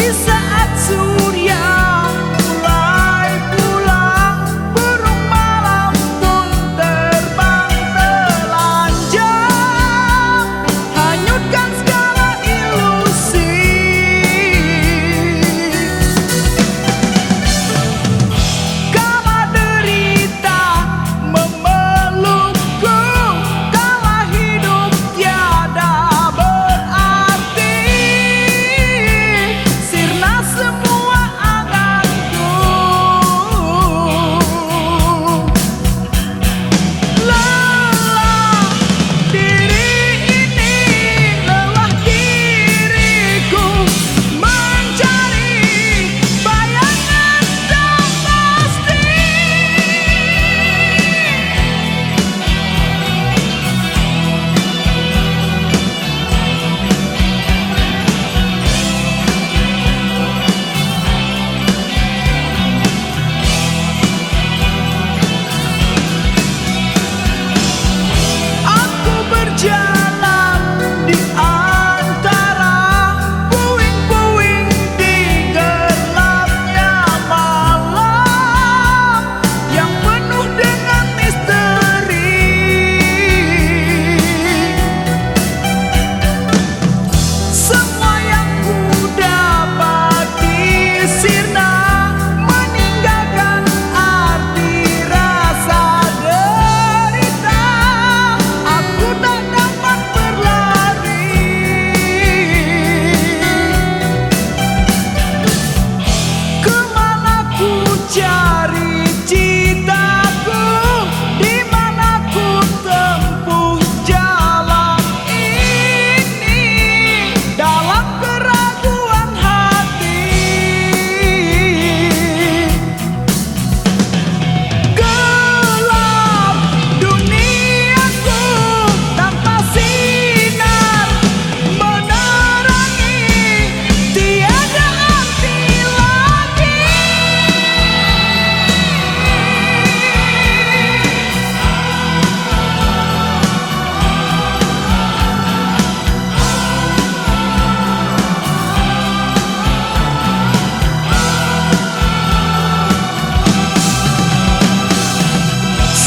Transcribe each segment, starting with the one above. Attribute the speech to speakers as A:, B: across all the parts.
A: Saat semua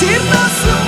A: sentir nosso